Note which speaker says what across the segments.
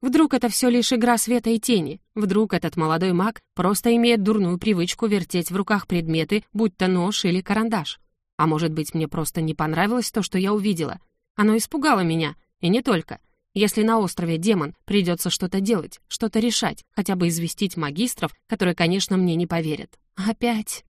Speaker 1: Вдруг это все лишь игра света и тени? Вдруг этот молодой маг просто имеет дурную привычку вертеть в руках предметы, будь то нож или карандаш? А может быть, мне просто не понравилось то, что я увидела? Оно испугало меня, и не только. Если на острове демон, придется что-то делать, что-то решать, хотя бы известить магистров, которые, конечно, мне не поверят. Опять.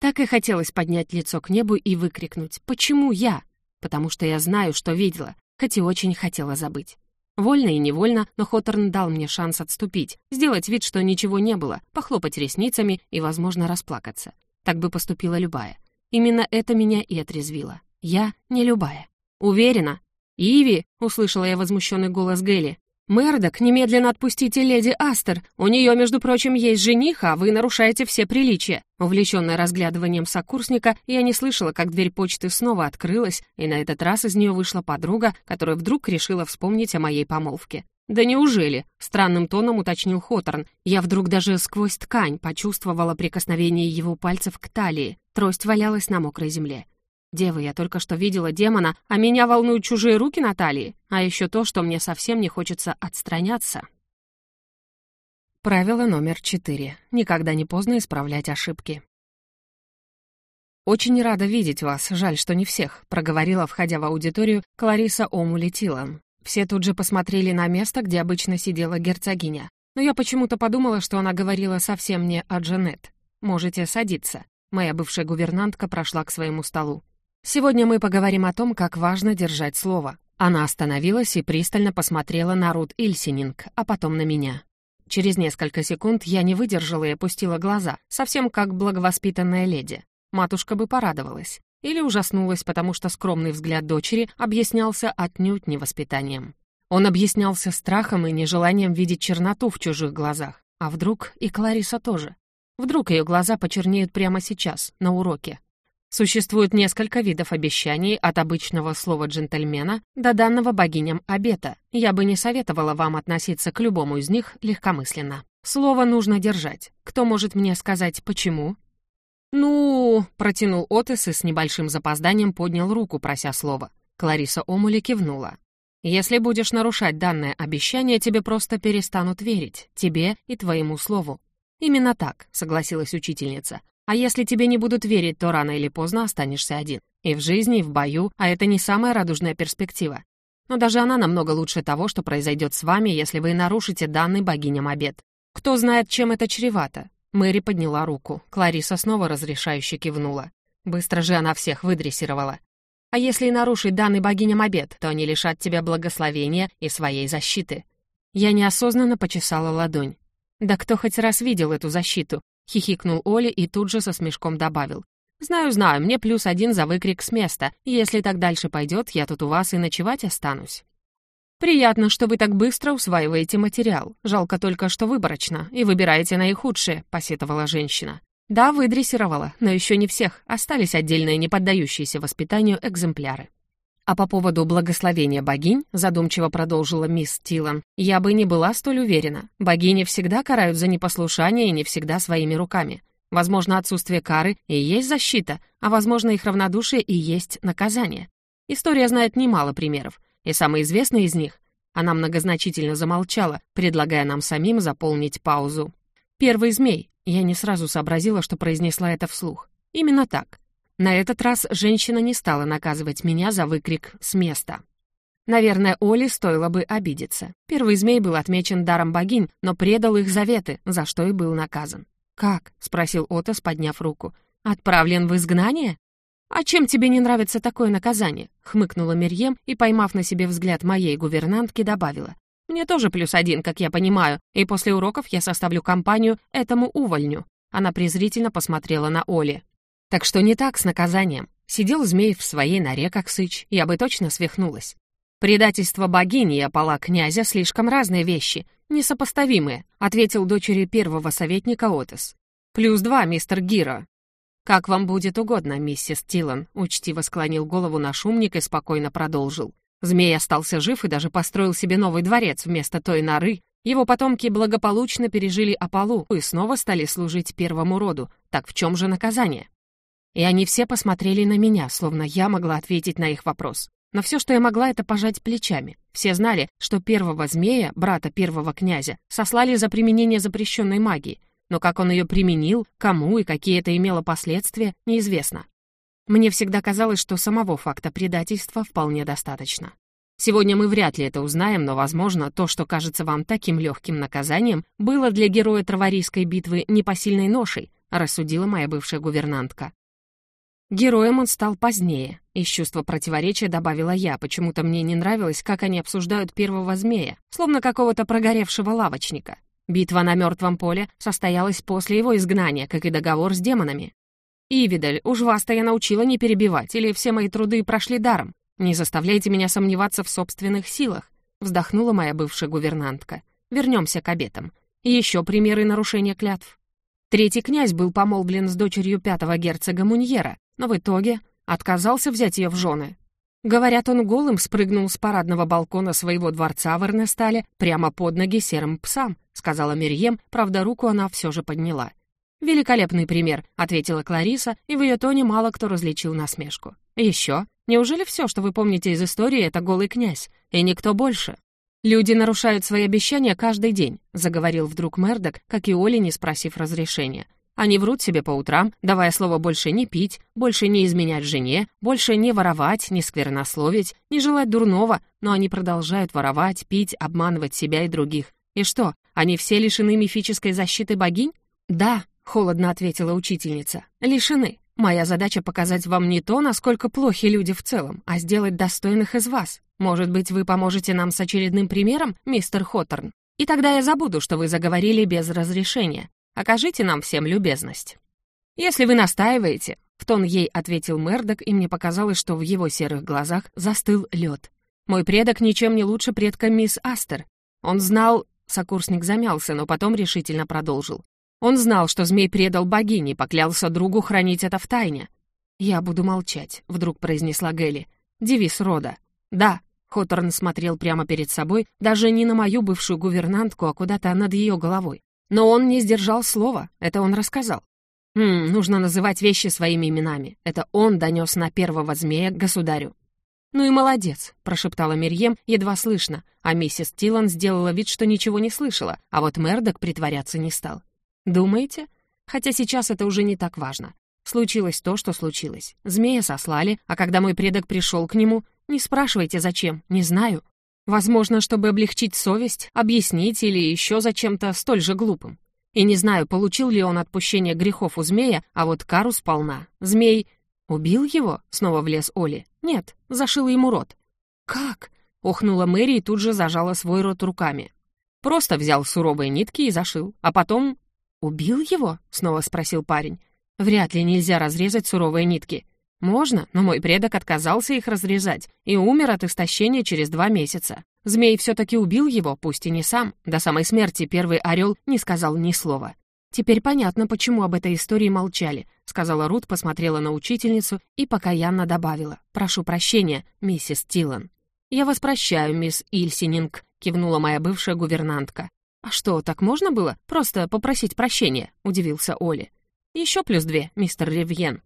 Speaker 1: Так и хотелось поднять лицо к небу и выкрикнуть «Почему я?» Потому что я знаю, что видела, хоть и очень хотела забыть. Вольно и невольно, но Хоторн дал мне шанс отступить, сделать вид, что ничего не было, похлопать ресницами и, возможно, расплакаться. Так бы поступила любая. Именно это меня и отрезвило. Я не любая. Уверена. «Иви!» — услышала я возмущенный голос Гэли. «Мэрдок, немедленно отпустите леди Астер. У нее, между прочим, есть жених, а вы нарушаете все приличия». Увлеченная разглядыванием сокурсника, я не слышала, как дверь почты снова открылась, и на этот раз из нее вышла подруга, которая вдруг решила вспомнить о моей помолвке. «Да неужели?» — странным тоном уточнил Хоторн. Я вдруг даже сквозь ткань почувствовала прикосновение его пальцев к талии. Трость валялась на мокрой земле. Дева, я только что видела демона, а меня волнуют чужие руки на талии, а еще то, что мне совсем не хочется отстраняться. Правило номер четыре. Никогда не поздно исправлять ошибки. «Очень рада видеть вас, жаль, что не всех», — проговорила, входя в аудиторию, Клариса Омулетилан. Все тут же посмотрели на место, где обычно сидела герцогиня. Но я почему-то подумала, что она говорила совсем не о Джанет. «Можете садиться». Моя бывшая гувернантка прошла к своему столу. Сегодня мы поговорим о том, как важно держать слово. Она остановилась и пристально посмотрела на Рут Ильсининг, а потом на меня. Через несколько секунд я не выдержала и опустила глаза, совсем как благовоспитанная леди. Матушка бы порадовалась. Или ужаснулась, потому что скромный взгляд дочери объяснялся отнюдь невоспитанием. Он объяснялся страхом и нежеланием видеть черноту в чужих глазах. А вдруг и Клариса тоже? Вдруг ее глаза почернеют прямо сейчас, на уроке, Существует несколько видов обещаний от обычного слова джентльмена до данного богиням обета. Я бы не советовала вам относиться к любому из них легкомысленно. Слово нужно держать. Кто может мне сказать, почему? «Ну...» — протянул Отес и с небольшим запозданием поднял руку, прося слова. Клариса Омули кивнула. «Если будешь нарушать данное обещание, тебе просто перестанут верить, тебе и твоему слову». «Именно так», — согласилась учительница. А если тебе не будут верить, то рано или поздно останешься один. И в жизни, и в бою, а это не самая радужная перспектива. Но даже она намного лучше того, что произойдет с вами, если вы нарушите данный богиням обед. Кто знает, чем это чревато? Мэри подняла руку. Клариса снова разрешающе кивнула. Быстро же она всех выдрессировала. А если и нарушить данный богиням обед, то они лишат тебя благословения и своей защиты. Я неосознанно почесала ладонь. Да кто хоть раз видел эту защиту? — хихикнул Оля и тут же со смешком добавил. «Знаю, знаю, мне плюс один за выкрик с места. Если так дальше пойдет, я тут у вас и ночевать останусь». «Приятно, что вы так быстро усваиваете материал. Жалко только, что выборочно, и выбираете наихудшее», — посетовала женщина. «Да, выдрессировала, но еще не всех. Остались отдельные неподдающиеся воспитанию экземпляры». А по поводу благословения богинь, задумчиво продолжила мисс Тилан, я бы не была столь уверена. Богини всегда карают за непослушание и не всегда своими руками. Возможно, отсутствие кары и есть защита, а возможно, их равнодушие и есть наказание. История знает немало примеров, и самый известный из них она многозначительно замолчала, предлагая нам самим заполнить паузу. Первый змей. Я не сразу сообразила, что произнесла это вслух. Именно так. На этот раз женщина не стала наказывать меня за выкрик «с места». Наверное, Оле стоило бы обидеться. Первый змей был отмечен даром богинь, но предал их заветы, за что и был наказан. «Как?» — спросил Отос, подняв руку. «Отправлен в изгнание?» «А чем тебе не нравится такое наказание?» — хмыкнула Мерьем и, поймав на себе взгляд моей гувернантки, добавила. «Мне тоже плюс один, как я понимаю, и после уроков я составлю компанию этому увольню». Она презрительно посмотрела на Оле. Так что не так с наказанием. Сидел змей в своей норе, как сыч, я бы точно свихнулась. Предательство богини и опала князя слишком разные вещи, несопоставимые, ответил дочери первого советника Отес. Плюс два, мистер Гиро. Как вам будет угодно, миссис Тилан, учтиво склонил голову наш умник и спокойно продолжил. Змей остался жив и даже построил себе новый дворец вместо той норы. Его потомки благополучно пережили опалу и снова стали служить первому роду. Так в чем же наказание? И они все посмотрели на меня, словно я могла ответить на их вопрос. Но все, что я могла, это пожать плечами. Все знали, что первого змея, брата первого князя, сослали за применение запрещенной магии, но как он ее применил, кому и какие это имело последствия, неизвестно. Мне всегда казалось, что самого факта предательства вполне достаточно. Сегодня мы вряд ли это узнаем, но, возможно, то, что кажется вам таким легким наказанием, было для героя Траварийской битвы непосильной ношей, рассудила моя бывшая гувернантка. Героем он стал позднее. Из чувства противоречия добавила я, почему-то мне не нравилось, как они обсуждают первого змея, словно какого-то прогоревшего лавочника. Битва на мертвом поле состоялась после его изгнания, как и договор с демонами. «Ивидаль, уж вас-то я научила не перебивать, или все мои труды прошли даром. «Не заставляйте меня сомневаться в собственных силах», вздохнула моя бывшая гувернантка. «Вернемся к обетам. Еще примеры нарушения клятв». Третий князь был помолвлен с дочерью пятого герцога Муньера, но в итоге отказался взять ее в жены. Говорят, он голым спрыгнул с парадного балкона своего дворца в Эрнестале прямо под ноги серым псам, сказала Мерьем, правда, руку она все же подняла. «Великолепный пример», — ответила Клариса, и в ее тоне мало кто различил насмешку. «Еще? Неужели все, что вы помните из истории, это голый князь, и никто больше? Люди нарушают свои обещания каждый день, заговорил вдруг Мердок, как и Оли, не спросив разрешения. Они врут себе по утрам, давая слово больше не пить, больше не изменять жене, больше не воровать, не сквернословить, не желать дурного, но они продолжают воровать, пить, обманывать себя и других. И что, они все лишены мифической защиты богинь? Да, холодно ответила учительница, лишены. Моя задача показать вам не то, насколько плохи люди в целом, а сделать достойных из вас. Может быть, вы поможете нам с очередным примером, мистер Хоттерн? И тогда я забуду, что вы заговорили без разрешения. Окажите нам всем любезность. Если вы настаиваете, в тон ей ответил Мердок, и мне показалось, что в его серых глазах застыл лед. Мой предок ничем не лучше предка мисс Астер. Он знал... Сокурсник замялся, но потом решительно продолжил. Он знал, что змей предал богине, поклялся другу хранить это в тайне. «Я буду молчать», — вдруг произнесла Гелли. «Девиз рода». «Да», — Хоторн смотрел прямо перед собой, даже не на мою бывшую гувернантку, а куда-то над ее головой. Но он не сдержал слова, это он рассказал. «Хм, нужно называть вещи своими именами. Это он донес на первого змея к государю». «Ну и молодец», — прошептала Мирьем, едва слышно, а миссис Тилан сделала вид, что ничего не слышала, а вот Мердок притворяться не стал. Думаете? Хотя сейчас это уже не так важно. Случилось то, что случилось. Змея сослали, а когда мой предок пришел к нему, не спрашивайте зачем, не знаю. Возможно, чтобы облегчить совесть, объяснить или еще зачем-то столь же глупым. И не знаю, получил ли он отпущение грехов у змея, а вот кару сполна. Змей убил его? Снова влез Оли. Нет, зашил ему рот. Как? Охнула Мэри и тут же зажала свой рот руками. Просто взял суровые нитки и зашил, а потом «Убил его?» — снова спросил парень. «Вряд ли нельзя разрезать суровые нитки. Можно, но мой предок отказался их разрезать и умер от истощения через два месяца. Змей все-таки убил его, пусть и не сам. До самой смерти первый орел не сказал ни слова. «Теперь понятно, почему об этой истории молчали», — сказала Рут, посмотрела на учительницу и покаянно добавила. «Прошу прощения, миссис Тилан». «Я вас прощаю, мисс Ильсининг», — кивнула моя бывшая гувернантка. «А что, так можно было? Просто попросить прощения?» — удивился Оли. «Еще плюс две, мистер Ревьен».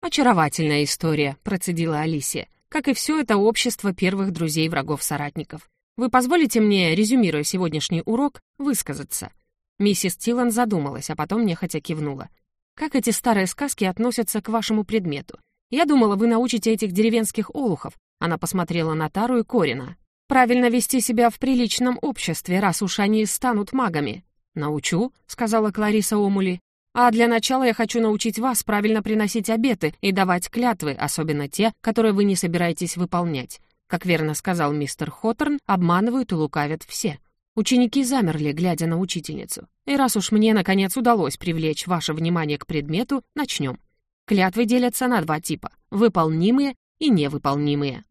Speaker 1: «Очаровательная история», — процедила Алисия. «Как и все это общество первых друзей врагов-соратников. Вы позволите мне, резюмируя сегодняшний урок, высказаться?» Миссис Тилан задумалась, а потом нехотя кивнула. «Как эти старые сказки относятся к вашему предмету? Я думала, вы научите этих деревенских олухов». Она посмотрела на Тару и Корина правильно вести себя в приличном обществе, раз уж они станут магами. «Научу», — сказала Клариса Омули. «А для начала я хочу научить вас правильно приносить обеты и давать клятвы, особенно те, которые вы не собираетесь выполнять. Как верно сказал мистер Хоттерн, обманывают и лукавят все». Ученики замерли, глядя на учительницу. И раз уж мне, наконец, удалось привлечь ваше внимание к предмету, начнем. Клятвы делятся на два типа — выполнимые и невыполнимые.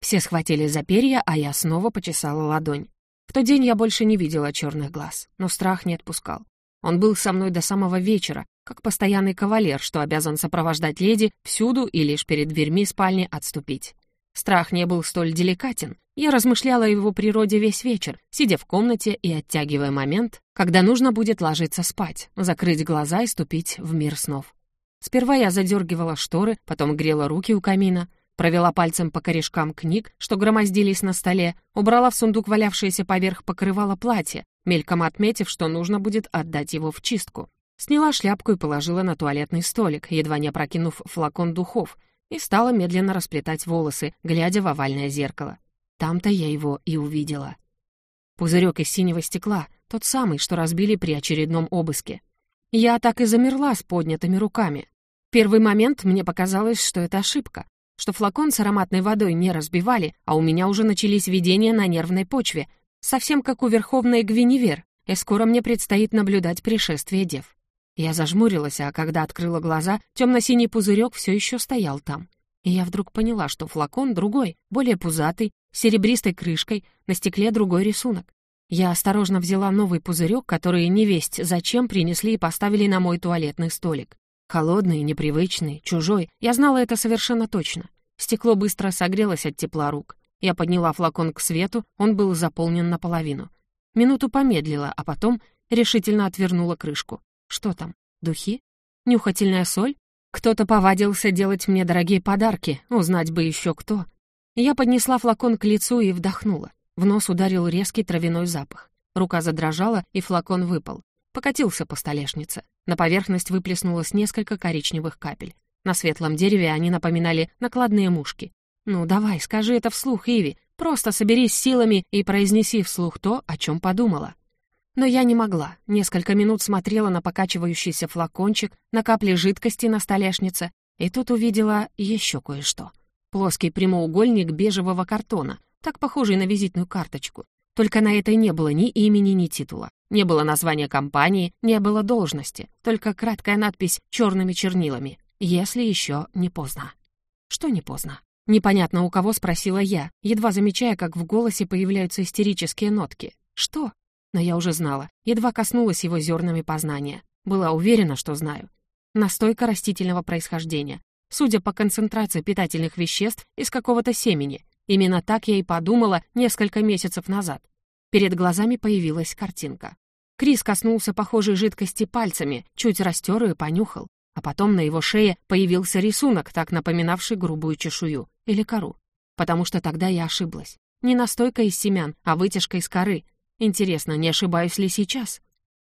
Speaker 1: Все схватили за перья, а я снова почесала ладонь. В тот день я больше не видела черных глаз, но страх не отпускал. Он был со мной до самого вечера, как постоянный кавалер, что обязан сопровождать леди всюду и лишь перед дверьми спальни отступить. Страх не был столь деликатен. Я размышляла о его природе весь вечер, сидя в комнате и оттягивая момент, когда нужно будет ложиться спать, закрыть глаза и ступить в мир снов. Сперва я задергивала шторы, потом грела руки у камина — Провела пальцем по корешкам книг, что громоздились на столе, убрала в сундук валявшееся поверх покрывала платье, мельком отметив, что нужно будет отдать его в чистку. Сняла шляпку и положила на туалетный столик, едва не опрокинув флакон духов, и стала медленно расплетать волосы, глядя в овальное зеркало. Там-то я его и увидела. Пузырек из синего стекла, тот самый, что разбили при очередном обыске. Я так и замерла с поднятыми руками. В первый момент мне показалось, что это ошибка, что флакон с ароматной водой не разбивали, а у меня уже начались видения на нервной почве, совсем как у Верховной Гвиневер, и скоро мне предстоит наблюдать пришествие дев. Я зажмурилась, а когда открыла глаза, темно-синий пузырек все еще стоял там. И я вдруг поняла, что флакон другой, более пузатый, с серебристой крышкой, на стекле другой рисунок. Я осторожно взяла новый пузырек, который невесть зачем принесли и поставили на мой туалетный столик. Холодный, непривычный, чужой. Я знала это совершенно точно. Стекло быстро согрелось от тепла рук. Я подняла флакон к свету, он был заполнен наполовину. Минуту помедлила, а потом решительно отвернула крышку. Что там? Духи? Нюхательная соль? Кто-то повадился делать мне дорогие подарки, узнать бы еще кто. Я поднесла флакон к лицу и вдохнула. В нос ударил резкий травяной запах. Рука задрожала, и флакон выпал. Покатился по столешнице. На поверхность выплеснулось несколько коричневых капель. На светлом дереве они напоминали накладные мушки. «Ну, давай, скажи это вслух, Иви. Просто соберись силами и произнеси вслух то, о чем подумала». Но я не могла. Несколько минут смотрела на покачивающийся флакончик, на капли жидкости на столешнице, и тут увидела еще кое-что. Плоский прямоугольник бежевого картона, так похожий на визитную карточку. Только на этой не было ни имени, ни титула. Не было названия компании, не было должности, только краткая надпись черными чернилами «Если еще не поздно». Что не поздно? Непонятно у кого спросила я, едва замечая, как в голосе появляются истерические нотки. Что? Но я уже знала, едва коснулась его зернами познания. Была уверена, что знаю. Настойка растительного происхождения. Судя по концентрации питательных веществ из какого-то семени, Именно так я и подумала несколько месяцев назад. Перед глазами появилась картинка. Крис коснулся похожей жидкости пальцами, чуть растер и понюхал. А потом на его шее появился рисунок, так напоминавший грубую чешую или кору. Потому что тогда я ошиблась. Не настойка из семян, а вытяжка из коры. Интересно, не ошибаюсь ли сейчас?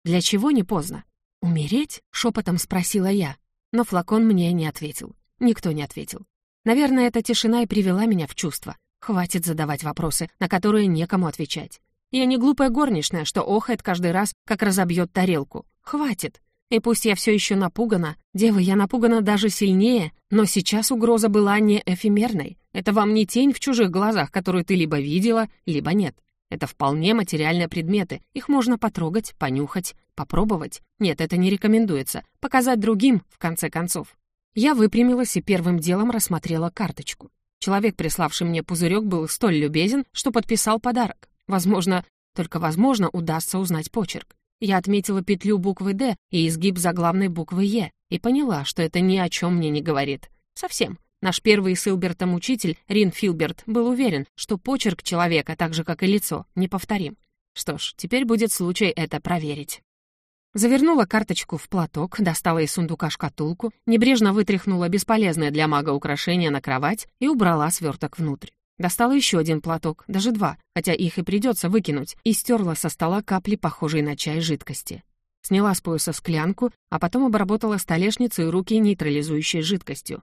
Speaker 1: Для чего не поздно? «Умереть?» — шепотом спросила я. Но флакон мне не ответил. Никто не ответил. Наверное, эта тишина и привела меня в чувство. Хватит задавать вопросы, на которые некому отвечать. Я не глупая горничная, что охает каждый раз, как разобьет тарелку. Хватит. И пусть я все еще напугана, дева, я напугана даже сильнее, но сейчас угроза была не эфемерной. Это вам не тень в чужих глазах, которую ты либо видела, либо нет. Это вполне материальные предметы. Их можно потрогать, понюхать, попробовать. Нет, это не рекомендуется. Показать другим, в конце концов. Я выпрямилась и первым делом рассмотрела карточку. Человек, приславший мне пузырек, был столь любезен, что подписал подарок. Возможно, только возможно, удастся узнать почерк. Я отметила петлю буквы «Д» и изгиб заглавной буквы «Е» и поняла, что это ни о чем мне не говорит. Совсем. Наш первый с Илбертом учитель, Рин Филберт, был уверен, что почерк человека, так же, как и лицо, неповторим. Что ж, теперь будет случай это проверить. Завернула карточку в платок, достала из сундука шкатулку, небрежно вытряхнула бесполезное для мага украшение на кровать и убрала сверток внутрь. Достала еще один платок, даже два, хотя их и придется выкинуть, и стерла со стола капли, похожей на чай жидкости. Сняла с пояса склянку, а потом обработала столешницу и руки нейтрализующей жидкостью.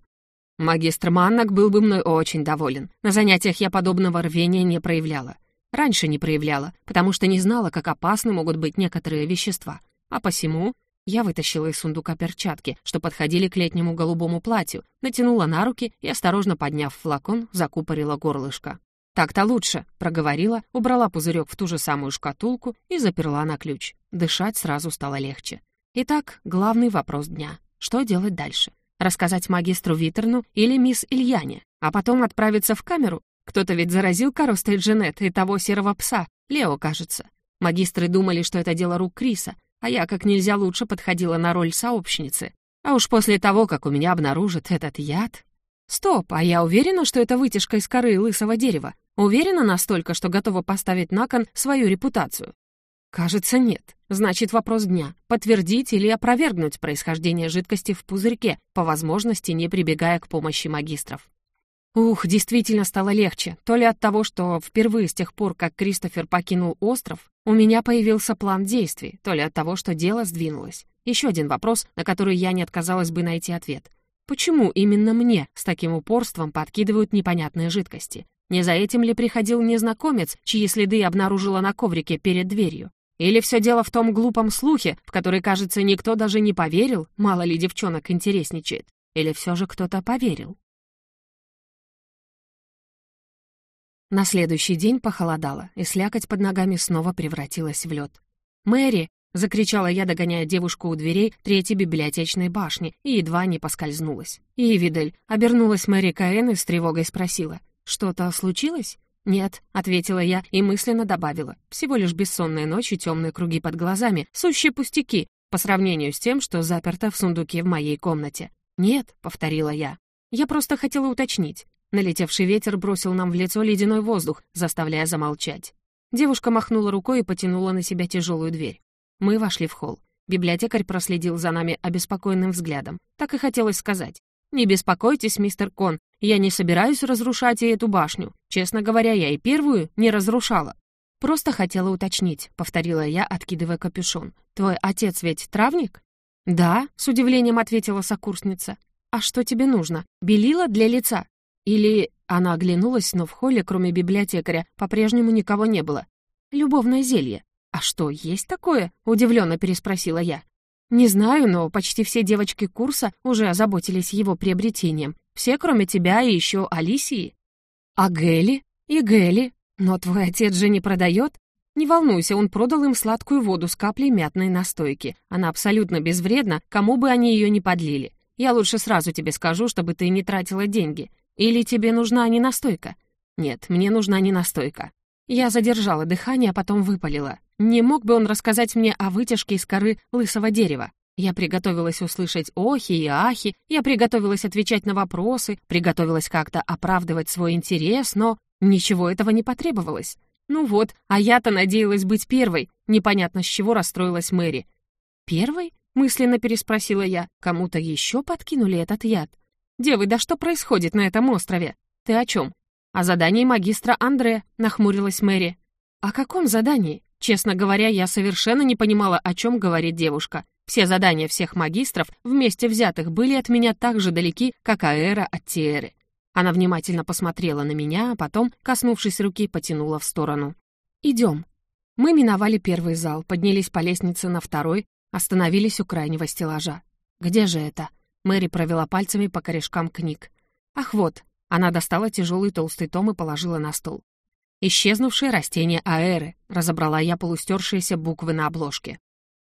Speaker 1: Магистр Маннак был бы мной очень доволен. На занятиях я подобного рвения не проявляла. Раньше не проявляла, потому что не знала, как опасны могут быть некоторые вещества — а посему я вытащила из сундука перчатки, что подходили к летнему голубому платью, натянула на руки и, осторожно подняв флакон, закупорила горлышко. «Так-то лучше», — проговорила, убрала пузырек в ту же самую шкатулку и заперла на ключ. Дышать сразу стало легче. Итак, главный вопрос дня. Что делать дальше? Рассказать магистру Витерну или мисс Ильяне? А потом отправиться в камеру? Кто-то ведь заразил Кароста и Джанет и того серого пса, Лео, кажется. Магистры думали, что это дело рук Криса, а я как нельзя лучше подходила на роль сообщницы. А уж после того, как у меня обнаружат этот яд... Стоп, а я уверена, что это вытяжка из коры лысого дерева? Уверена настолько, что готова поставить на кон свою репутацию? Кажется, нет. Значит, вопрос дня. Подтвердить или опровергнуть происхождение жидкости в пузырьке, по возможности не прибегая к помощи магистров. Ух, действительно стало легче. То ли от того, что впервые с тех пор, как Кристофер покинул остров, у меня появился план действий, то ли от того, что дело сдвинулось. Еще один вопрос, на который я не отказалась бы найти ответ. Почему именно мне с таким упорством подкидывают непонятные жидкости? Не за этим ли приходил незнакомец, чьи следы обнаружила на коврике перед дверью? Или все дело в том глупом слухе, в который, кажется, никто даже не поверил, мало ли девчонок интересничает? Или все же кто-то поверил? На следующий день похолодало, и слякоть под ногами снова превратилась в лед. «Мэри!» — закричала я, догоняя девушку у дверей третьей библиотечной башни, и едва не поскользнулась. «Ивидель!» — обернулась Мэри Каэн и с тревогой спросила. «Что-то случилось?» «Нет», — ответила я и мысленно добавила. «Всего лишь бессонная ночь и темные круги под глазами, сущие пустяки, по сравнению с тем, что заперто в сундуке в моей комнате». «Нет», — повторила я. «Я просто хотела уточнить. Налетевший ветер бросил нам в лицо ледяной воздух, заставляя замолчать. Девушка махнула рукой и потянула на себя тяжелую дверь. Мы вошли в холл. Библиотекарь проследил за нами обеспокоенным взглядом. Так и хотелось сказать. «Не беспокойтесь, мистер Кон, я не собираюсь разрушать и эту башню. Честно говоря, я и первую не разрушала. Просто хотела уточнить», — повторила я, откидывая капюшон. «Твой отец ведь травник?» «Да», — с удивлением ответила сокурсница. «А что тебе нужно? Белила для лица?» Или она оглянулась, но в холле, кроме библиотекаря, по-прежнему никого не было. «Любовное зелье. А что, есть такое?» — удивленно переспросила я. «Не знаю, но почти все девочки курса уже озаботились его приобретением. Все, кроме тебя и еще Алисии». «А Гэли? И Гэли? Но твой отец же не продает?» «Не волнуйся, он продал им сладкую воду с каплей мятной настойки. Она абсолютно безвредна, кому бы они ее не подлили. Я лучше сразу тебе скажу, чтобы ты не тратила деньги. Или тебе нужна не настойка? Нет, мне нужна не настойка. Я задержала дыхание, а потом выпалила. Не мог бы он рассказать мне о вытяжке из коры лысого дерева? Я приготовилась услышать охи и ахи, я приготовилась отвечать на вопросы, приготовилась как-то оправдывать свой интерес, но ничего этого не потребовалось. Ну вот, а я-то надеялась быть первой. Непонятно, с чего расстроилась Мэри. «Первой?» — мысленно переспросила я. «Кому-то еще подкинули этот яд?» «Девы, да что происходит на этом острове? Ты о чем?» «О задании магистра Андре», — нахмурилась Мэри. «О каком задании?» Честно говоря, я совершенно не понимала, о чем говорит девушка. Все задания всех магистров, вместе взятых, были от меня так же далеки, как Аэра от Тиэры. Она внимательно посмотрела на меня, а потом, коснувшись руки, потянула в сторону. «Идем». Мы миновали первый зал, поднялись по лестнице на второй, остановились у крайнего стеллажа. «Где же это?» Мэри провела пальцами по корешкам книг. «Ах, вот!» Она достала тяжелый толстый том и положила на стол. «Исчезнувшее растение аэры», — разобрала я полустершиеся буквы на обложке.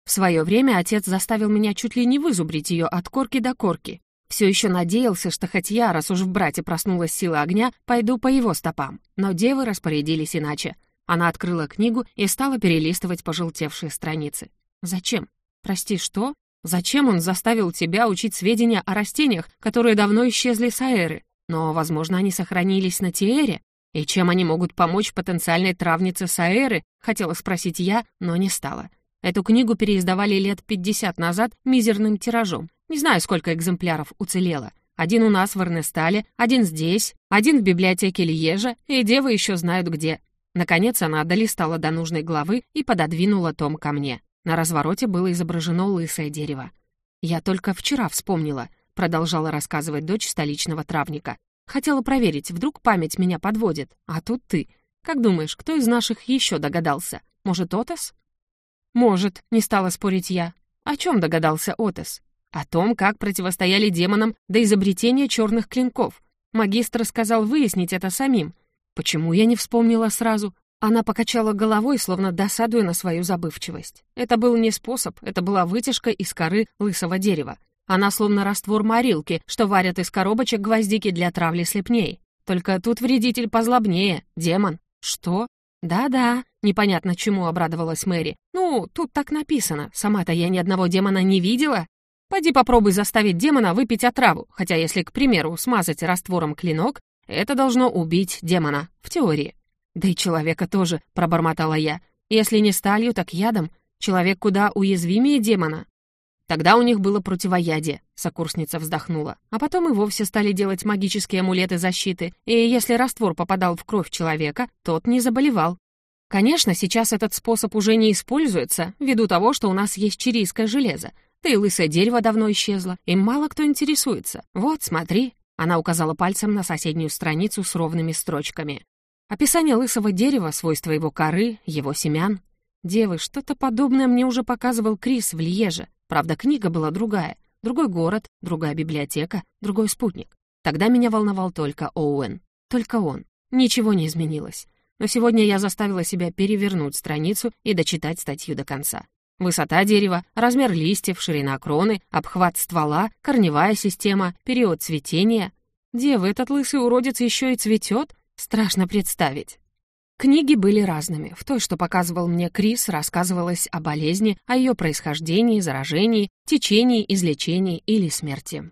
Speaker 1: В свое время отец заставил меня чуть ли не вызубрить ее от корки до корки. Все еще надеялся, что хоть я, раз уж в брате проснулась сила огня, пойду по его стопам. Но девы распорядились иначе. Она открыла книгу и стала перелистывать пожелтевшие страницы. «Зачем? Прости, что?» Зачем он заставил тебя учить сведения о растениях, которые давно исчезли с Аэры? Но, возможно, они сохранились на Тиэре? И чем они могут помочь потенциальной травнице Саэры, хотела спросить я, но не стала. Эту книгу переиздавали лет 50 назад мизерным тиражом. Не знаю, сколько экземпляров уцелело. Один у нас в Эрнестале, один здесь, один в библиотеке Льежа, и девы еще знают где. Наконец она долистала до нужной главы и пододвинула том ко мне. На развороте было изображено лысое дерево. «Я только вчера вспомнила», — продолжала рассказывать дочь столичного травника. «Хотела проверить, вдруг память меня подводит. А тут ты. Как думаешь, кто из наших еще догадался? Может, Отос?» «Может», — не стала спорить я. «О чем догадался Отос?» «О том, как противостояли демонам до изобретения черных клинков. Магистр сказал выяснить это самим. Почему я не вспомнила сразу? Она покачала головой, словно досадуя на свою забывчивость. Это был не способ, это была вытяжка из коры лысого дерева. Она словно раствор морилки, что варят из коробочек гвоздики для травли слепней. Только тут вредитель позлобнее, демон. Что? Да-да, непонятно чему обрадовалась Мэри. Ну, тут так написано, сама-то я ни одного демона не видела. Пойди попробуй заставить демона выпить отраву, хотя если, к примеру, смазать раствором клинок, это должно убить демона, в теории. «Да и человека тоже», — пробормотала я. «Если не сталью, так ядом. Человек куда уязвимее демона». Тогда у них было противоядие, сокурсница вздохнула. А потом и вовсе стали делать магические амулеты защиты, и если раствор попадал в кровь человека, тот не заболевал. Конечно, сейчас этот способ уже не используется, ввиду того, что у нас есть чирийское железо. Да и лысое дерево давно исчезло, и мало кто интересуется. Вот, смотри. Она указала пальцем на соседнюю страницу с ровными строчками. Описание лысого дерева, свойства его коры, его семян. Девы, что-то подобное мне уже показывал Крис в Льеже. Правда, книга была другая. Другой город, другая библиотека, другой спутник. Тогда меня волновал только Оуэн. Только он. Ничего не изменилось. Но сегодня я заставила себя перевернуть страницу и дочитать статью до конца. Высота дерева, размер листьев, ширина кроны, обхват ствола, корневая система, период цветения. Девы, этот лысый уродец еще и цветет? Страшно представить. Книги были разными. В той, что показывал мне Крис, рассказывалось о болезни, о ее происхождении, заражении, течении, излечении или смерти.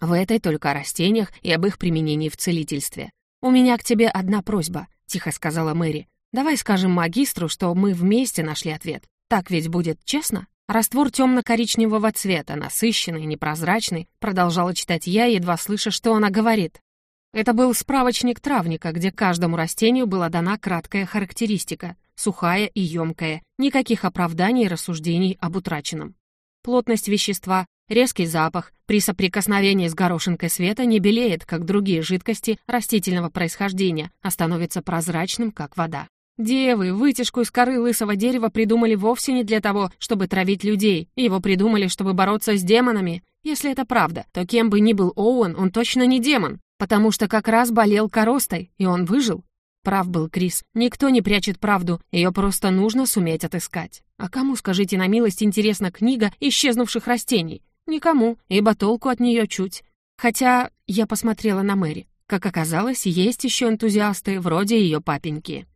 Speaker 1: В этой только о растениях и об их применении в целительстве. «У меня к тебе одна просьба», — тихо сказала Мэри. «Давай скажем магистру, что мы вместе нашли ответ. Так ведь будет честно?» Раствор темно-коричневого цвета, насыщенный, непрозрачный, продолжала читать я, едва слыша, что она говорит. Это был справочник травника, где каждому растению была дана краткая характеристика, сухая и емкая, никаких оправданий и рассуждений об утраченном. Плотность вещества, резкий запах, при соприкосновении с горошинкой света не белеет, как другие жидкости растительного происхождения, а становится прозрачным, как вода. Девы, вытяжку из коры лысого дерева придумали вовсе не для того, чтобы травить людей. Его придумали, чтобы бороться с демонами. Если это правда, то кем бы ни был Оуэн, он точно не демон потому что как раз болел коростой, и он выжил. Прав был Крис. Никто не прячет правду, ее просто нужно суметь отыскать. А кому, скажите на милость, интересна книга исчезнувших растений? Никому, ибо толку от нее чуть. Хотя я посмотрела на Мэри. Как оказалось, есть еще энтузиасты вроде ее папеньки.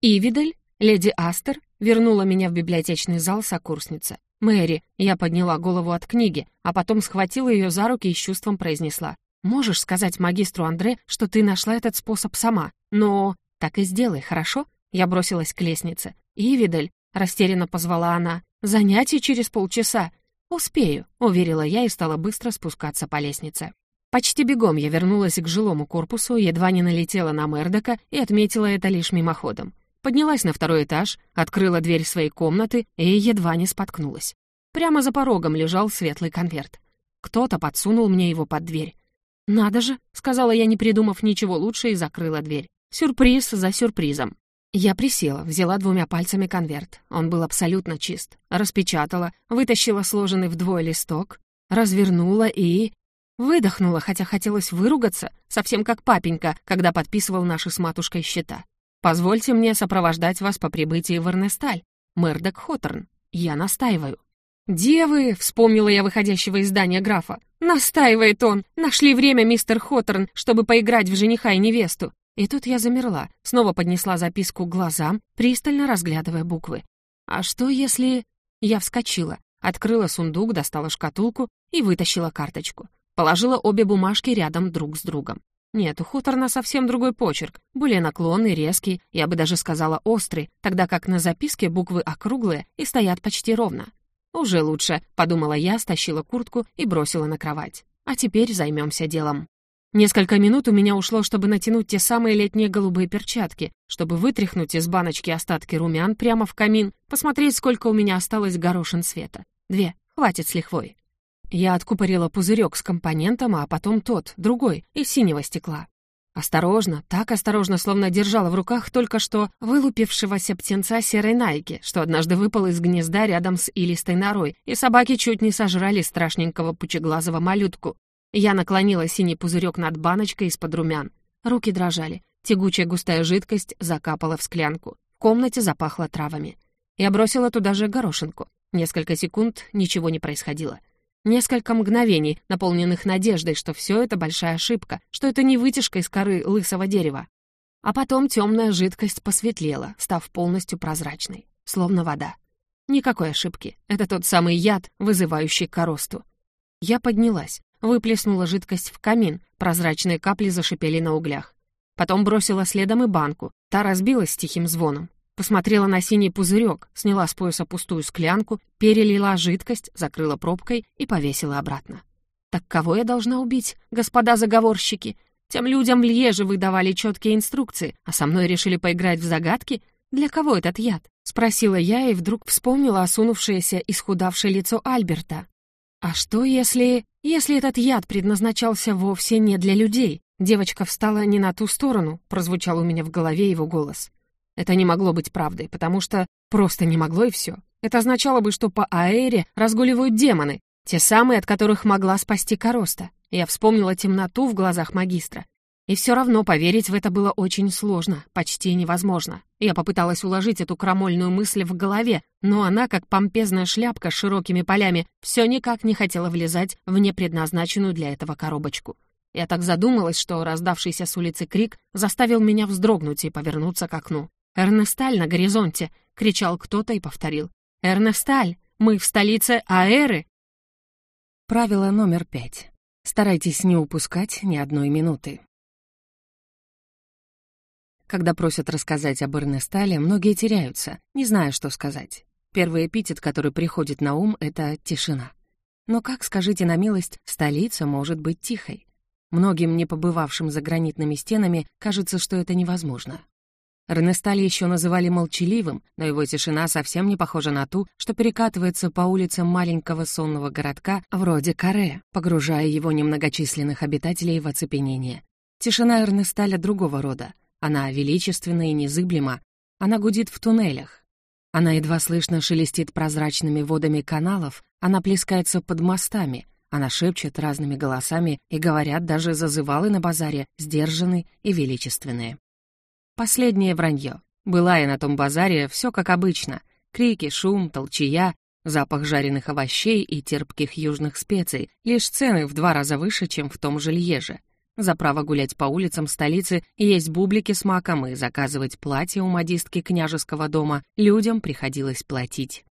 Speaker 1: Ивидель, леди Астер, вернула меня в библиотечный зал сокурсница. «Мэри», я подняла голову от книги, а потом схватила ее за руки и с чувством произнесла. Можешь сказать магистру Андре, что ты нашла этот способ сама, но так и сделай, хорошо?» Я бросилась к лестнице. «Ивидель», — растерянно позвала она, — «занятие через полчаса». «Успею», — уверила я и стала быстро спускаться по лестнице. Почти бегом я вернулась к жилому корпусу, едва не налетела на Мердока и отметила это лишь мимоходом. Поднялась на второй этаж, открыла дверь своей комнаты и едва не споткнулась. Прямо за порогом лежал светлый конверт. Кто-то подсунул мне его под дверь. «Надо же», — сказала я, не придумав ничего лучше, и закрыла дверь. Сюрприз за сюрпризом. Я присела, взяла двумя пальцами конверт. Он был абсолютно чист. Распечатала, вытащила сложенный вдвое листок, развернула и... Выдохнула, хотя хотелось выругаться, совсем как папенька, когда подписывал наши с матушкой счета. «Позвольте мне сопровождать вас по прибытии в Эрнесталь. Мэрдок Хоторн. Я настаиваю». «Девы!» — вспомнила я выходящего из здания графа. «Настаивает он! Нашли время, мистер Хоттерн, чтобы поиграть в жениха и невесту!» И тут я замерла, снова поднесла записку к глазам, пристально разглядывая буквы. «А что если...» Я вскочила, открыла сундук, достала шкатулку и вытащила карточку. Положила обе бумажки рядом друг с другом. Нет, у Хоторна совсем другой почерк, более наклонный, резкий, я бы даже сказала острый, тогда как на записке буквы округлые и стоят почти ровно. «Уже лучше», — подумала я, стащила куртку и бросила на кровать. «А теперь займемся делом». Несколько минут у меня ушло, чтобы натянуть те самые летние голубые перчатки, чтобы вытряхнуть из баночки остатки румян прямо в камин, посмотреть, сколько у меня осталось горошин света. Две, хватит с лихвой. Я откупорила пузырек с компонентом, а потом тот, другой, из синего стекла. Осторожно, так осторожно, словно держала в руках только что вылупившегося птенца серой найки, что однажды выпал из гнезда рядом с илистой норой, и собаки чуть не сожрали страшненького пучеглазого малютку. Я наклонила синий пузырек над баночкой из-под румян. Руки дрожали. Тягучая густая жидкость закапала в склянку. В комнате запахло травами. Я бросила туда же горошинку. Несколько секунд ничего не происходило. Несколько мгновений, наполненных надеждой, что все это большая ошибка, что это не вытяжка из коры лысого дерева. А потом темная жидкость посветлела, став полностью прозрачной, словно вода. Никакой ошибки. Это тот самый яд, вызывающий коросту. Я поднялась, выплеснула жидкость в камин, прозрачные капли зашипели на углях. Потом бросила следом и банку, та разбилась с тихим звоном. Посмотрела на синий пузырек, сняла с пояса пустую склянку, перелила жидкость, закрыла пробкой и повесила обратно. Так кого я должна убить, господа заговорщики? Тем людям в Льеже вы давали четкие инструкции, а со мной решили поиграть в загадки? Для кого этот яд? Спросила я и вдруг вспомнила осунувшееся, исхудавшее лицо Альберта. А что если... Если этот яд предназначался вовсе не для людей? Девочка встала не на ту сторону, прозвучал у меня в голове его голос. Это не могло быть правдой, потому что просто не могло и все. Это означало бы, что по Аэре разгуливают демоны, те самые, от которых могла спасти Короста. Я вспомнила темноту в глазах магистра. И все равно поверить в это было очень сложно, почти невозможно. Я попыталась уложить эту крамольную мысль в голове, но она, как помпезная шляпка с широкими полями, все никак не хотела влезать в непредназначенную для этого коробочку. Я так задумалась, что раздавшийся с улицы крик заставил меня вздрогнуть и повернуться к окну. «Эрнесталь на горизонте!» — кричал кто-то и повторил. «Эрнесталь! Мы в столице Аэры!»
Speaker 2: Правило номер пять. Старайтесь не упускать ни одной минуты. Когда просят рассказать об Эрнестале, многие теряются, не зная, что сказать. Первый эпитет, который приходит на ум, — это тишина. Но как, скажите на милость, столица может быть тихой? Многим, не побывавшим за гранитными стенами, кажется, что это невозможно. Ренесталь еще называли молчаливым, но его тишина совсем не похожа на ту, что перекатывается по улицам маленького сонного городка вроде Каре, погружая его немногочисленных обитателей в оцепенение. Тишина Эрнесталя другого рода. Она величественна и незыблема. Она гудит в туннелях. Она едва слышно шелестит прозрачными водами каналов, она плескается под мостами, она шепчет разными голосами и говорят даже зазывалы на базаре, сдержанные и величественные. Последнее вранье. Была я на том базаре, все как обычно. Крики, шум, толчая, запах жареных овощей и терпких южных специй, лишь цены в два раза выше, чем в том же Льеже. За право гулять по улицам столицы, есть бублики с маком и заказывать платье у модистки княжеского дома людям приходилось платить.